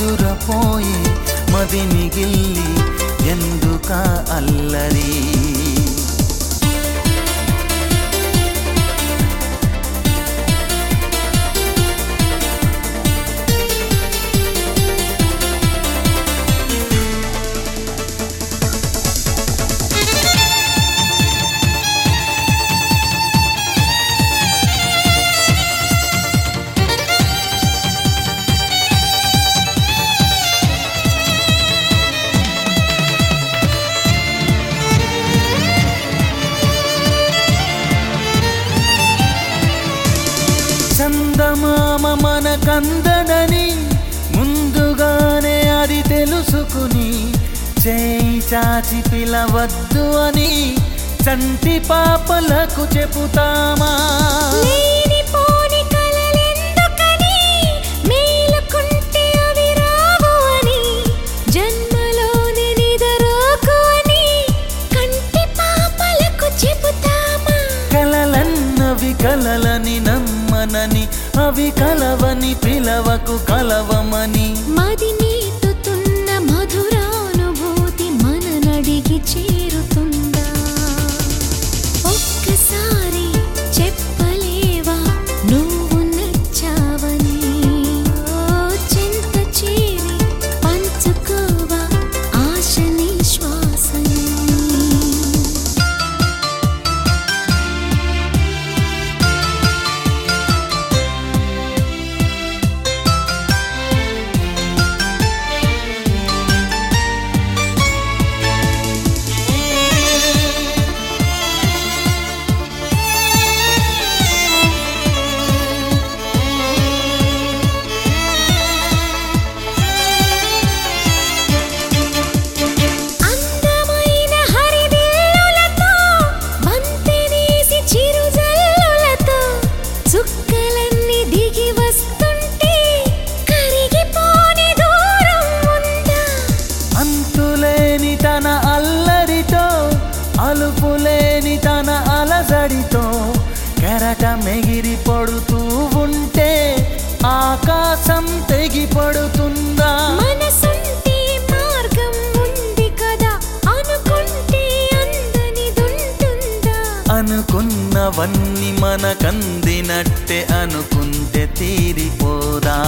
ಎದುರಪೋಯಿ ಮದಿಮಿಗಿಲ್ಲಿ ಎಂದುಕ ಅಲ್ಲರಿ మనకందడని ముందుగానే అది తెలుసుకుని చేయి చాచి పిలవద్దు అని చంటి పాపలకు చెబుతామా? లేనిపోని కలలెందుకని మనని అవి కలవని పిలవకు కలవమని. మది నీతో అలజడితో కెరట మెగిరి పడుతూ ఉంటే ఆకాశం తెగి పడుతుందా? అనుకున్నవన్నీ మనకందినట్టే అనుకుంటే తీరిపోదా?